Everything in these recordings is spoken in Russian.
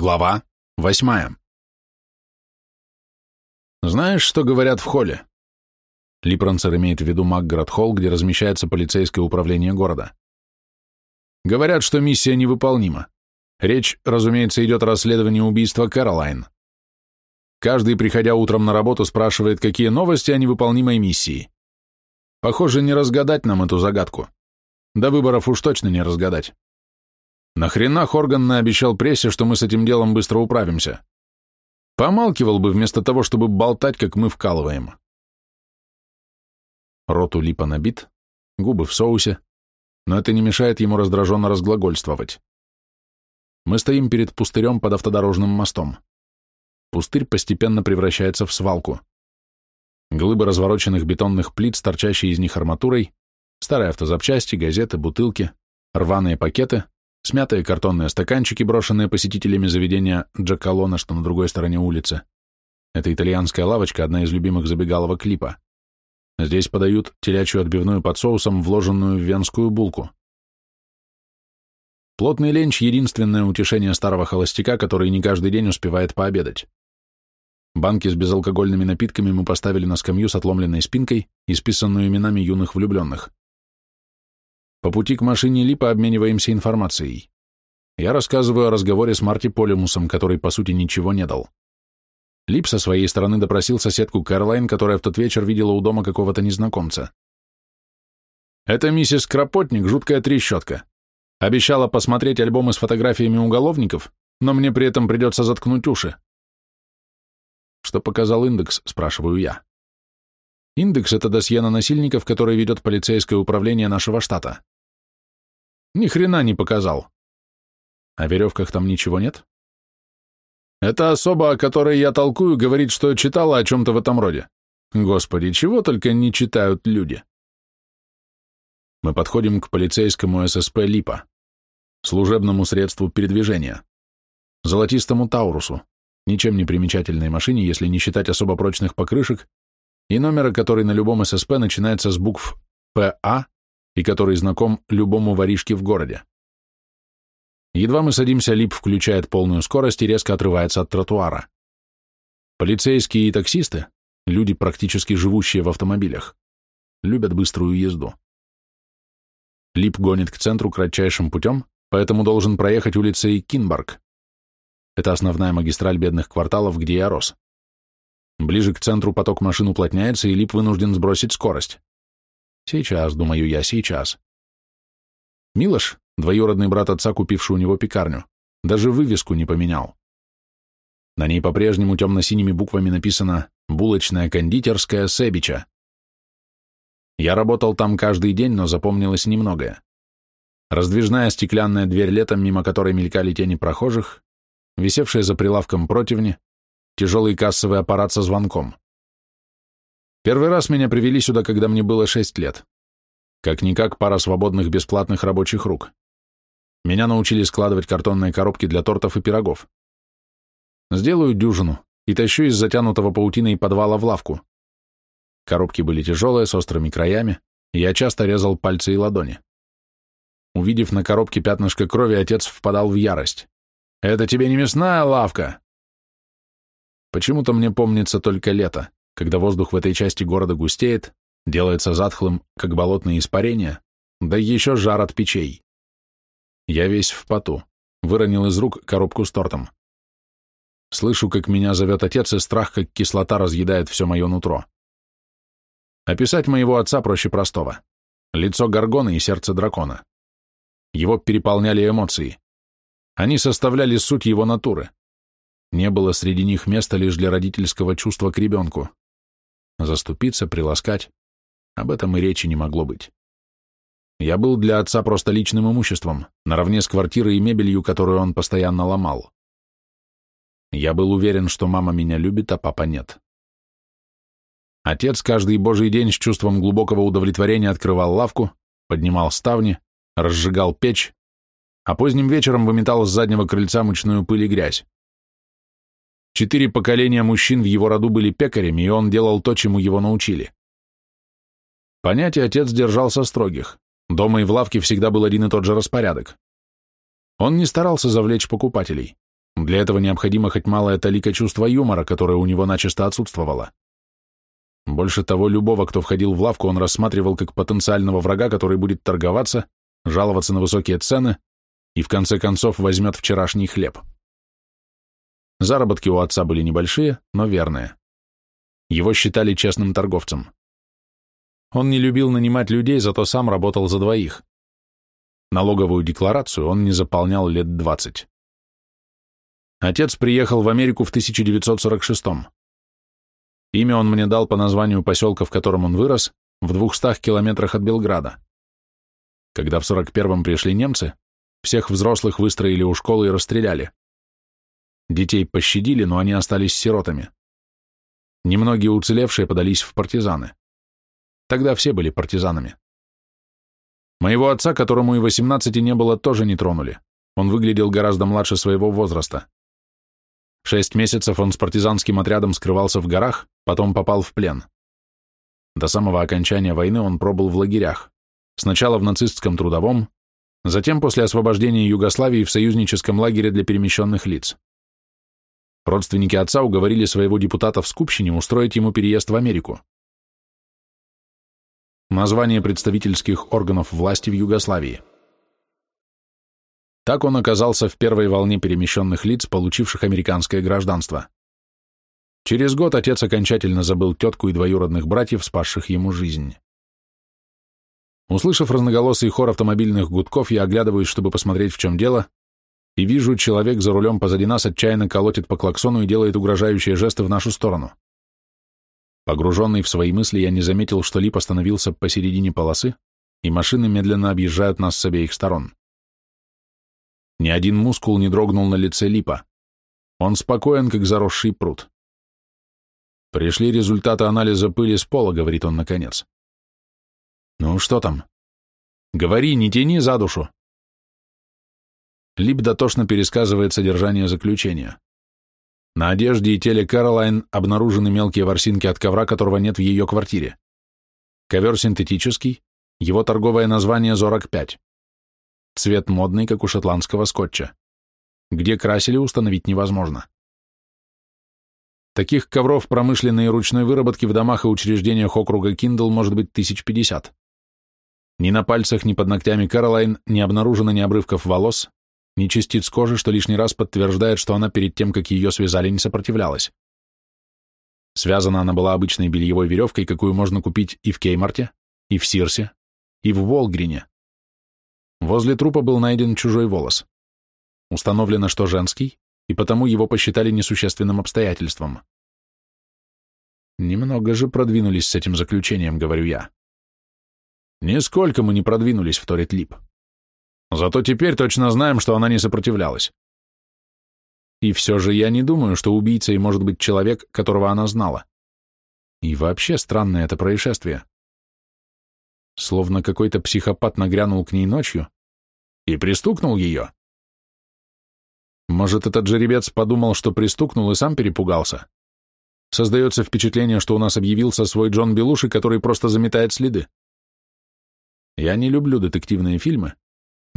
Глава восьмая. Знаешь, что говорят в холле? Липранцер имеет в виду Макград-холл, где размещается полицейское управление города. Говорят, что миссия невыполнима. Речь, разумеется, идет о расследовании убийства Кэролайн. Каждый, приходя утром на работу, спрашивает, какие новости о невыполнимой миссии. Похоже, не разгадать нам эту загадку. До выборов уж точно не разгадать. Нахрена Хорган наобещал прессе, что мы с этим делом быстро управимся? Помалкивал бы вместо того, чтобы болтать, как мы вкалываем. Рот у Липа набит, губы в соусе, но это не мешает ему раздраженно разглагольствовать. Мы стоим перед пустырем под автодорожным мостом. Пустырь постепенно превращается в свалку. Глыбы развороченных бетонных плит с торчащей из них арматурой, старые автозапчасти, газеты, бутылки, рваные пакеты — смятые картонные стаканчики, брошенные посетителями заведения Джакалона, что на другой стороне улицы. Это итальянская лавочка, одна из любимых забегаловок клипа. Здесь подают телячью отбивную под соусом, вложенную в венскую булку. Плотный ленч — единственное утешение старого холостяка, который не каждый день успевает пообедать. Банки с безалкогольными напитками мы поставили на скамью с отломленной спинкой, исписанную именами юных влюбленных. По пути к машине Липа обмениваемся информацией. Я рассказываю о разговоре с Марти Полимусом, который, по сути, ничего не дал. Лип со своей стороны допросил соседку Кэролайн, которая в тот вечер видела у дома какого-то незнакомца. «Это миссис Кропотник, жуткая трещотка. Обещала посмотреть альбомы с фотографиями уголовников, но мне при этом придется заткнуть уши». «Что показал индекс?» – спрашиваю я. Индекс — это досье на насильников, которое ведет полицейское управление нашего штата. Ни хрена не показал. О веревках там ничего нет? Это особа, о которой я толкую, говорит, что читала о чем-то в этом роде. Господи, чего только не читают люди. Мы подходим к полицейскому ССП «Липа», служебному средству передвижения, золотистому Таурусу, ничем не примечательной машине, если не считать особо прочных покрышек и номера, который на любом ССП начинается с букв ПА и который знаком любому воришке в городе. Едва мы садимся, Лип включает полную скорость и резко отрывается от тротуара. Полицейские и таксисты, люди, практически живущие в автомобилях, любят быструю езду. Лип гонит к центру кратчайшим путем, поэтому должен проехать улицей Кинбарг. Это основная магистраль бедных кварталов, где я рос. Ближе к центру поток машин уплотняется, и Лип вынужден сбросить скорость. Сейчас, думаю я, сейчас. Милош, двоюродный брат отца, купивший у него пекарню, даже вывеску не поменял. На ней по-прежнему темно-синими буквами написано «Булочная кондитерская Себича». Я работал там каждый день, но запомнилось немногое. Раздвижная стеклянная дверь летом, мимо которой мелькали тени прохожих, висевшая за прилавком противни, тяжелый кассовый аппарат со звонком. Первый раз меня привели сюда, когда мне было шесть лет. Как-никак пара свободных бесплатных рабочих рук. Меня научили складывать картонные коробки для тортов и пирогов. Сделаю дюжину и тащу из затянутого паутиной подвала в лавку. Коробки были тяжелые, с острыми краями, и я часто резал пальцы и ладони. Увидев на коробке пятнышко крови, отец впадал в ярость. «Это тебе не мясная лавка! Почему-то мне помнится только лето, когда воздух в этой части города густеет, делается затхлым, как болотные испарения, да еще жар от печей. Я весь в поту, выронил из рук коробку с тортом. Слышу, как меня зовет отец, и страх, как кислота разъедает все мое нутро. Описать моего отца проще простого. Лицо горгона и сердце дракона. Его переполняли эмоции. Они составляли суть его натуры. Не было среди них места лишь для родительского чувства к ребенку. Заступиться, приласкать — об этом и речи не могло быть. Я был для отца просто личным имуществом, наравне с квартирой и мебелью, которую он постоянно ломал. Я был уверен, что мама меня любит, а папа нет. Отец каждый божий день с чувством глубокого удовлетворения открывал лавку, поднимал ставни, разжигал печь, а поздним вечером выметал с заднего крыльца мучную пыль и грязь. Четыре поколения мужчин в его роду были пекарями, и он делал то, чему его научили. Понятие отец держался строгих. Дома и в лавке всегда был один и тот же распорядок. Он не старался завлечь покупателей. Для этого необходимо хоть малая талика чувства юмора, которое у него начисто отсутствовало. Больше того, любого, кто входил в лавку, он рассматривал как потенциального врага, который будет торговаться, жаловаться на высокие цены и в конце концов возьмет вчерашний хлеб. Заработки у отца были небольшие, но верные. Его считали честным торговцем. Он не любил нанимать людей, зато сам работал за двоих. Налоговую декларацию он не заполнял лет 20. Отец приехал в Америку в 1946 -м. Имя он мне дал по названию поселка, в котором он вырос, в двухстах километрах от Белграда. Когда в 41-м пришли немцы, всех взрослых выстроили у школы и расстреляли. Детей пощадили, но они остались сиротами. Немногие уцелевшие подались в партизаны. Тогда все были партизанами. Моего отца, которому и 18 не было, тоже не тронули. Он выглядел гораздо младше своего возраста. Шесть месяцев он с партизанским отрядом скрывался в горах, потом попал в плен. До самого окончания войны он пробыл в лагерях. Сначала в нацистском трудовом, затем после освобождения Югославии в союзническом лагере для перемещенных лиц. Родственники отца уговорили своего депутата в Скупщине устроить ему переезд в Америку. Название представительских органов власти в Югославии. Так он оказался в первой волне перемещенных лиц, получивших американское гражданство. Через год отец окончательно забыл тетку и двоюродных братьев, спасших ему жизнь. Услышав разноголосый хор автомобильных гудков, я оглядываюсь, чтобы посмотреть, в чем дело, и вижу, человек за рулем позади нас отчаянно колотит по клаксону и делает угрожающие жесты в нашу сторону. Погруженный в свои мысли, я не заметил, что Лип остановился посередине полосы, и машины медленно объезжают нас с обеих сторон. Ни один мускул не дрогнул на лице Липа. Он спокоен, как заросший пруд. «Пришли результаты анализа пыли с пола», — говорит он наконец. «Ну, что там?» «Говори, не тяни за душу». Лип дотошно пересказывает содержание заключения. На одежде и теле Кэролайн обнаружены мелкие ворсинки от ковра, которого нет в ее квартире. Ковер синтетический, его торговое название «Зорок-5». Цвет модный, как у шотландского скотча. Где красили, установить невозможно. Таких ковров промышленной и ручной выработки в домах и учреждениях округа Киндл может быть тысяч пятьдесят. Ни на пальцах, ни под ногтями Кэролайн не обнаружено ни обрывков волос, ни частиц кожи, что лишний раз подтверждает, что она перед тем, как ее связали, не сопротивлялась. Связана она была обычной бельевой веревкой, какую можно купить и в Кеймарте, и в Сирсе, и в Волгрине. Возле трупа был найден чужой волос. Установлено, что женский, и потому его посчитали несущественным обстоятельством. Немного же продвинулись с этим заключением, говорю я. Нисколько мы не продвинулись, вторит Лип. Зато теперь точно знаем, что она не сопротивлялась. И все же я не думаю, что убийцей может быть человек, которого она знала. И вообще странное это происшествие. Словно какой-то психопат нагрянул к ней ночью и пристукнул ее. Может, этот жеребец подумал, что пристукнул и сам перепугался? Создается впечатление, что у нас объявился свой Джон Белуши, который просто заметает следы. Я не люблю детективные фильмы,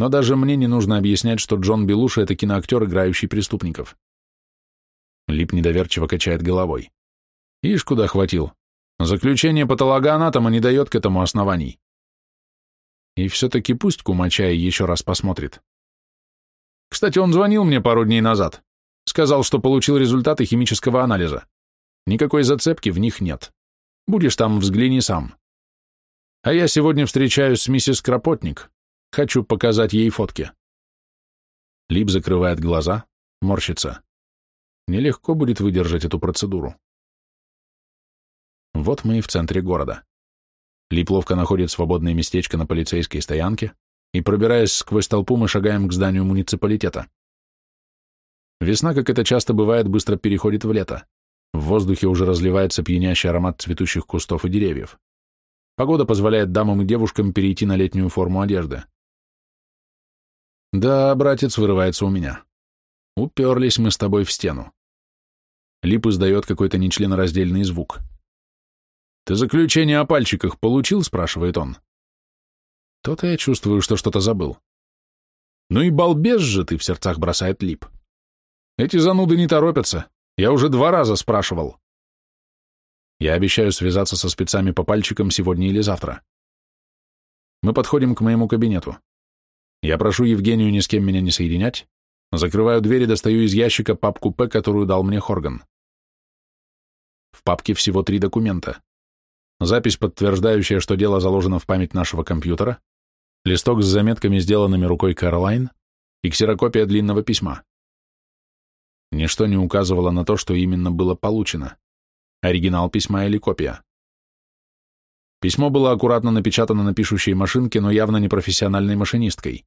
но даже мне не нужно объяснять, что Джон Белуша — это киноактер, играющий преступников. Лип недоверчиво качает головой. Ишь, куда хватил. Заключение патологоанатома не дает к этому оснований. И все-таки пусть Кумачай еще раз посмотрит. Кстати, он звонил мне пару дней назад. Сказал, что получил результаты химического анализа. Никакой зацепки в них нет. Будешь там, взгляни сам. А я сегодня встречаюсь с миссис Кропотник. Хочу показать ей фотки. Лип закрывает глаза, морщится. Нелегко будет выдержать эту процедуру. Вот мы и в центре города. Лип ловко находит свободное местечко на полицейской стоянке, и, пробираясь сквозь толпу, мы шагаем к зданию муниципалитета. Весна, как это часто бывает, быстро переходит в лето. В воздухе уже разливается пьянящий аромат цветущих кустов и деревьев. Погода позволяет дамам и девушкам перейти на летнюю форму одежды. Да, братец, вырывается у меня. Уперлись мы с тобой в стену. Лип издает какой-то нечленораздельный звук. «Ты заключение о пальчиках получил?» — спрашивает он. То-то я чувствую, что что-то забыл. «Ну и балбес же ты!» — в сердцах бросает Лип. Эти зануды не торопятся. Я уже два раза спрашивал. Я обещаю связаться со спецами по пальчикам сегодня или завтра. Мы подходим к моему кабинету. Я прошу Евгению ни с кем меня не соединять, закрываю дверь и достаю из ящика папку П, которую дал мне Хорган. В папке всего три документа. Запись, подтверждающая, что дело заложено в память нашего компьютера, листок с заметками, сделанными рукой Кэролайн, и ксерокопия длинного письма. Ничто не указывало на то, что именно было получено. Оригинал письма или копия. Письмо было аккуратно напечатано на пишущей машинке, но явно не профессиональной машинисткой.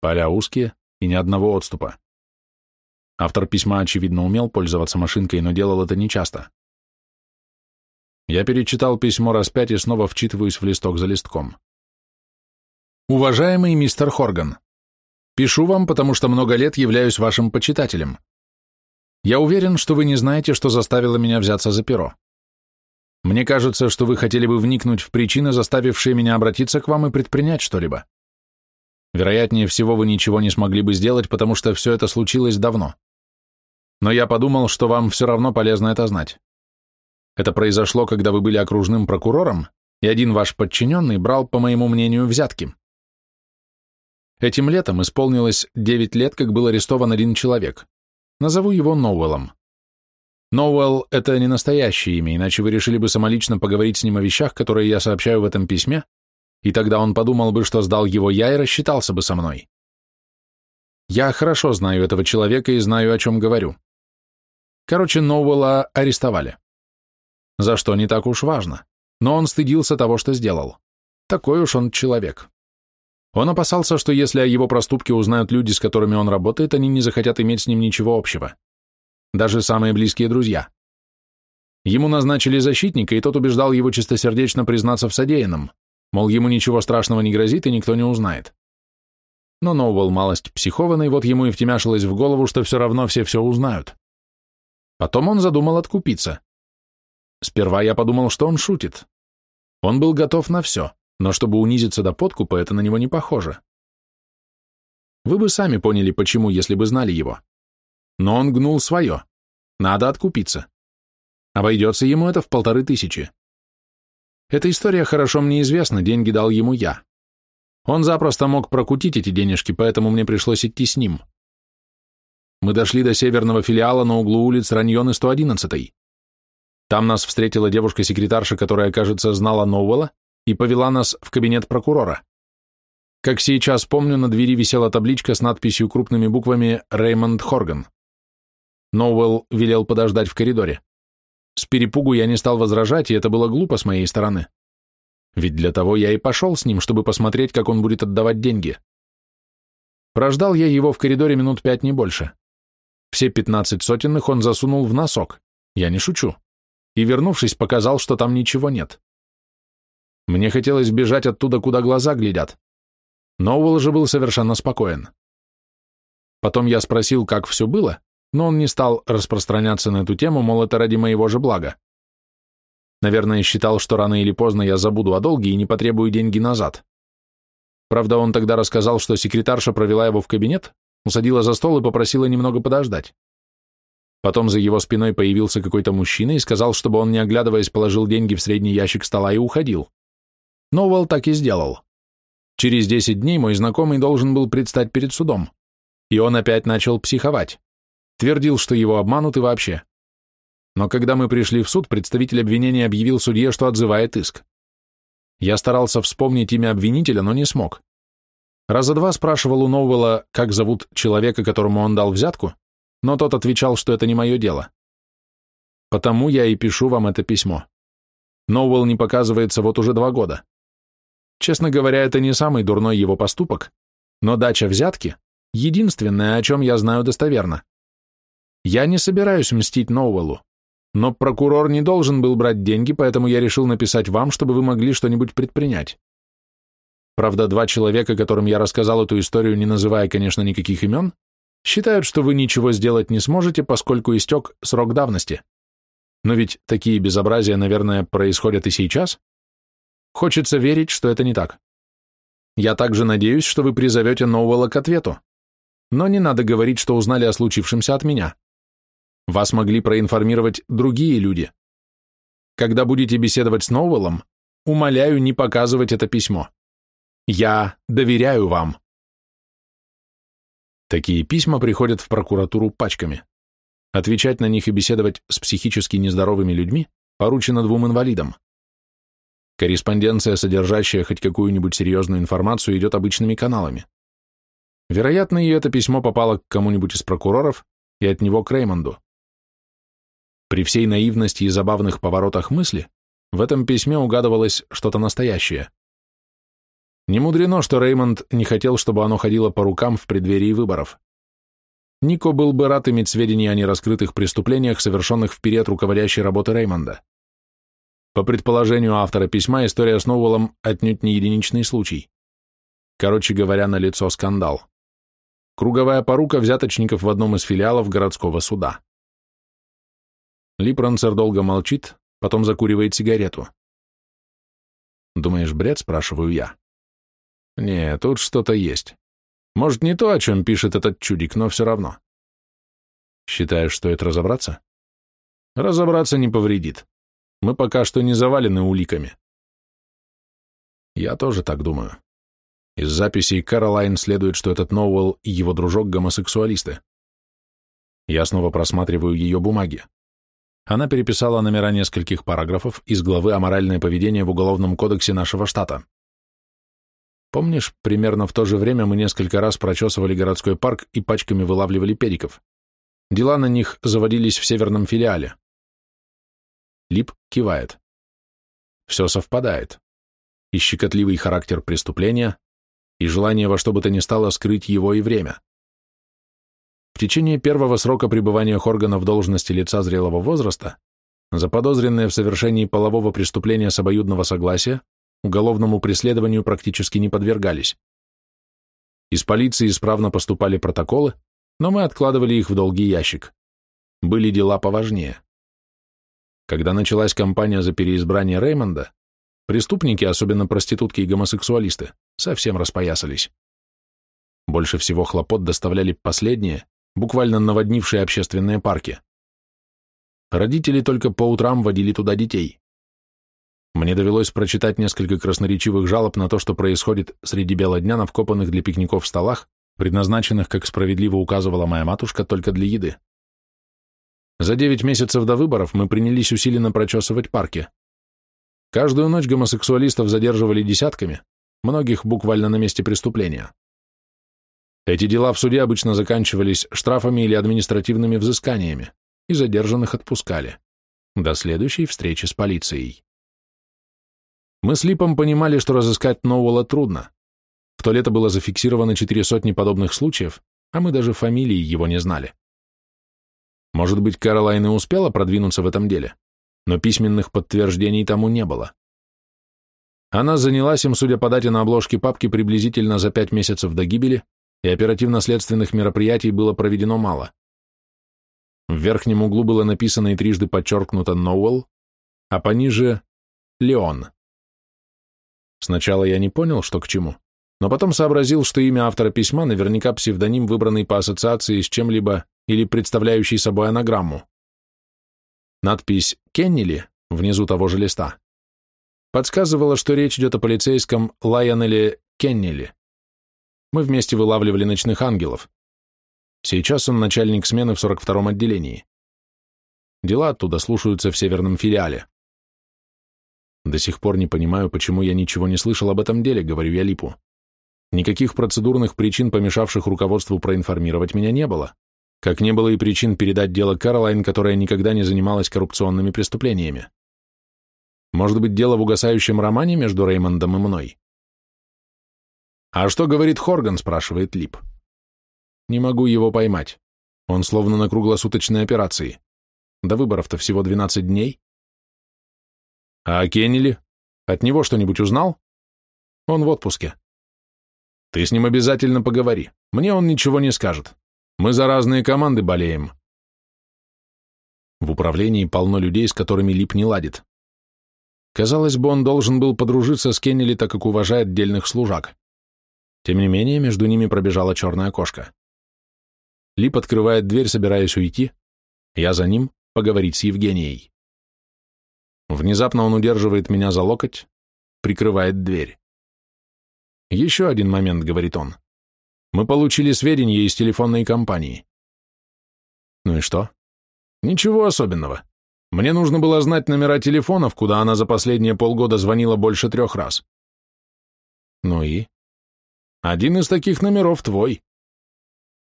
Поля узкие и ни одного отступа. Автор письма, очевидно, умел пользоваться машинкой, но делал это нечасто. Я перечитал письмо раз пять и снова вчитываюсь в листок за листком. Уважаемый мистер Хорган, пишу вам, потому что много лет являюсь вашим почитателем. Я уверен, что вы не знаете, что заставило меня взяться за перо. Мне кажется, что вы хотели бы вникнуть в причины, заставившие меня обратиться к вам и предпринять что-либо. Вероятнее всего, вы ничего не смогли бы сделать, потому что все это случилось давно. Но я подумал, что вам все равно полезно это знать. Это произошло, когда вы были окружным прокурором, и один ваш подчиненный брал, по моему мнению, взятки. Этим летом исполнилось 9 лет, как был арестован один человек. Назову его Ноуэллом. Ноуэлл — это не настоящее имя, иначе вы решили бы самолично поговорить с ним о вещах, которые я сообщаю в этом письме, и тогда он подумал бы, что сдал его я и рассчитался бы со мной. Я хорошо знаю этого человека и знаю, о чем говорю. Короче, Ноуэлла арестовали. За что не так уж важно, но он стыдился того, что сделал. Такой уж он человек. Он опасался, что если о его проступке узнают люди, с которыми он работает, они не захотят иметь с ним ничего общего. Даже самые близкие друзья. Ему назначили защитника, и тот убеждал его чистосердечно признаться в содеянном, мол, ему ничего страшного не грозит, и никто не узнает. Но Ноуэлл малость психованный, вот ему и втемяшилось в голову, что все равно все все узнают. Потом он задумал откупиться. Сперва я подумал, что он шутит. Он был готов на все но чтобы унизиться до подкупа, это на него не похоже. Вы бы сами поняли, почему, если бы знали его. Но он гнул свое. Надо откупиться. Обойдется ему это в полторы тысячи. Эта история хорошо мне известна, деньги дал ему я. Он запросто мог прокутить эти денежки, поэтому мне пришлось идти с ним. Мы дошли до северного филиала на углу улиц Раньон и 111. Там нас встретила девушка-секретарша, которая, кажется, знала Ноуэлла и повела нас в кабинет прокурора. Как сейчас помню, на двери висела табличка с надписью крупными буквами «Реймонд Хорган». Ноуэлл велел подождать в коридоре. С перепугу я не стал возражать, и это было глупо с моей стороны. Ведь для того я и пошел с ним, чтобы посмотреть, как он будет отдавать деньги. Прождал я его в коридоре минут пять, не больше. Все пятнадцать сотенных он засунул в носок, я не шучу, и, вернувшись, показал, что там ничего нет. Мне хотелось бежать оттуда, куда глаза глядят. Но Уолл же был совершенно спокоен. Потом я спросил, как все было, но он не стал распространяться на эту тему, мол, это ради моего же блага. Наверное, считал, что рано или поздно я забуду о долге и не потребую деньги назад. Правда, он тогда рассказал, что секретарша провела его в кабинет, усадила за стол и попросила немного подождать. Потом за его спиной появился какой-то мужчина и сказал, чтобы он, не оглядываясь, положил деньги в средний ящик стола и уходил. Ноуэлл так и сделал. Через 10 дней мой знакомый должен был предстать перед судом, и он опять начал психовать. Твердил, что его обманут и вообще. Но когда мы пришли в суд, представитель обвинения объявил судье, что отзывает иск. Я старался вспомнить имя обвинителя, но не смог. Раза два спрашивал у Ноуэлла, как зовут человека, которому он дал взятку, но тот отвечал, что это не мое дело. Потому я и пишу вам это письмо. Ноуэлл не показывается вот уже два года. Честно говоря, это не самый дурной его поступок, но дача взятки — единственное, о чем я знаю достоверно. Я не собираюсь мстить Ноуэллу, но прокурор не должен был брать деньги, поэтому я решил написать вам, чтобы вы могли что-нибудь предпринять. Правда, два человека, которым я рассказал эту историю, не называя, конечно, никаких имен, считают, что вы ничего сделать не сможете, поскольку истек срок давности. Но ведь такие безобразия, наверное, происходят и сейчас. Хочется верить, что это не так. Я также надеюсь, что вы призовете Ноуэлла к ответу. Но не надо говорить, что узнали о случившемся от меня. Вас могли проинформировать другие люди. Когда будете беседовать с Ноуэллом, умоляю не показывать это письмо. Я доверяю вам. Такие письма приходят в прокуратуру пачками. Отвечать на них и беседовать с психически нездоровыми людьми поручено двум инвалидам. Корреспонденция, содержащая хоть какую-нибудь серьезную информацию, идет обычными каналами. Вероятно, и это письмо попало к кому-нибудь из прокуроров и от него к Реймонду. При всей наивности и забавных поворотах мысли в этом письме угадывалось что-то настоящее. Не мудрено, что Реймонд не хотел, чтобы оно ходило по рукам в преддверии выборов. Нико был бы рад иметь сведения о нераскрытых преступлениях, совершенных в период руководящей работы Реймонда. По предположению автора письма, история с Ноуэллом отнюдь не единичный случай. Короче говоря, на лицо скандал. Круговая порука взяточников в одном из филиалов городского суда. Липранцер долго молчит, потом закуривает сигарету. «Думаешь, бред?» — спрашиваю я. «Не, тут что-то есть. Может, не то, о чем пишет этот чудик, но все равно». «Считаешь, стоит разобраться?» «Разобраться не повредит. Мы пока что не завалены уликами». «Я тоже так думаю. Из записей Каролайн следует, что этот Ноуэлл и его дружок гомосексуалисты. Я снова просматриваю ее бумаги. Она переписала номера нескольких параграфов из главы «Аморальное поведение в Уголовном кодексе нашего штата». Помнишь, примерно в то же время мы несколько раз прочесывали городской парк и пачками вылавливали педиков? Дела на них заводились в северном филиале. Лип кивает. Все совпадает. И щекотливый характер преступления, и желание во что бы то ни стало скрыть его и время. Течение первого срока пребывания Хоргана в должности лица зрелого возраста, заподозренные в совершении полового преступления с обоюдного согласия, уголовному преследованию практически не подвергались. Из полиции исправно поступали протоколы, но мы откладывали их в долгий ящик. Были дела поважнее. Когда началась кампания за переизбрание Реймонда, преступники, особенно проститутки и гомосексуалисты, совсем распоясались. Больше всего хлопот доставляли последние, буквально наводнившие общественные парки. Родители только по утрам водили туда детей. Мне довелось прочитать несколько красноречивых жалоб на то, что происходит среди бела дня на вкопанных для пикников столах, предназначенных, как справедливо указывала моя матушка, только для еды. За девять месяцев до выборов мы принялись усиленно прочесывать парки. Каждую ночь гомосексуалистов задерживали десятками, многих буквально на месте преступления. Эти дела в суде обычно заканчивались штрафами или административными взысканиями, и задержанных отпускали. До следующей встречи с полицией. Мы с Липом понимали, что разыскать Ноуэлла трудно. В то лето было зафиксировано четыре сотни подобных случаев, а мы даже фамилии его не знали. Может быть, Каролайн и успела продвинуться в этом деле, но письменных подтверждений тому не было. Она занялась им, судя по дате на обложке папки, приблизительно за пять месяцев до гибели, и оперативно-следственных мероприятий было проведено мало. В верхнем углу было написано и трижды подчеркнуто «Ноуэлл», а пониже «Леон». Сначала я не понял, что к чему, но потом сообразил, что имя автора письма наверняка псевдоним, выбранный по ассоциации с чем-либо или представляющий собой анаграмму. Надпись «Кеннели» внизу того же листа подсказывала, что речь идет о полицейском Лайонеле Кеннели. Мы вместе вылавливали ночных ангелов. Сейчас он начальник смены в 42-м отделении. Дела оттуда слушаются в северном филиале. До сих пор не понимаю, почему я ничего не слышал об этом деле, говорю я Липу. Никаких процедурных причин, помешавших руководству проинформировать меня, не было. Как не было и причин передать дело Каролайн, которая никогда не занималась коррупционными преступлениями. Может быть, дело в угасающем романе между Реймондом и мной? «А что говорит Хорган?» – спрашивает Лип. «Не могу его поймать. Он словно на круглосуточной операции. До выборов-то всего 12 дней». «А Кеннели? От него что-нибудь узнал?» «Он в отпуске». «Ты с ним обязательно поговори. Мне он ничего не скажет. Мы за разные команды болеем». В управлении полно людей, с которыми Лип не ладит. Казалось бы, он должен был подружиться с Кеннели, так как уважает дельных служак. Тем не менее, между ними пробежала черная кошка. Лип открывает дверь, собираясь уйти. Я за ним поговорить с Евгенией. Внезапно он удерживает меня за локоть, прикрывает дверь. «Еще один момент», — говорит он. «Мы получили сведения из телефонной компании». «Ну и что?» «Ничего особенного. Мне нужно было знать номера телефонов, куда она за последние полгода звонила больше трех раз». «Ну и?» «Один из таких номеров твой».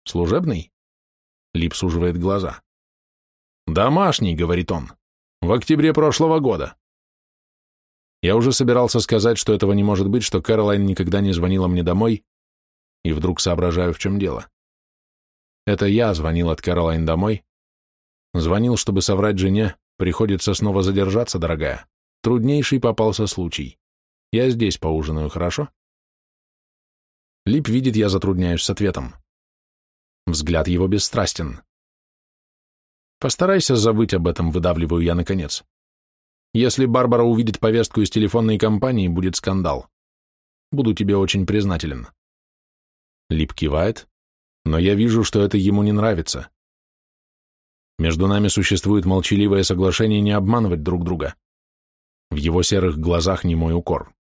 «Служебный?» Лип суживает глаза. «Домашний», — говорит он. «В октябре прошлого года». Я уже собирался сказать, что этого не может быть, что Кэролайн никогда не звонила мне домой, и вдруг соображаю, в чем дело. Это я звонил от Кэролайн домой. Звонил, чтобы соврать жене, приходится снова задержаться, дорогая. Труднейший попался случай. Я здесь поужинаю, хорошо? Лип видит, я затрудняюсь с ответом. Взгляд его бесстрастен. Постарайся забыть об этом, выдавливаю я наконец. Если Барбара увидит повестку из телефонной компании, будет скандал. Буду тебе очень признателен. Лип кивает, но я вижу, что это ему не нравится. Между нами существует молчаливое соглашение не обманывать друг друга. В его серых глазах не мой укор.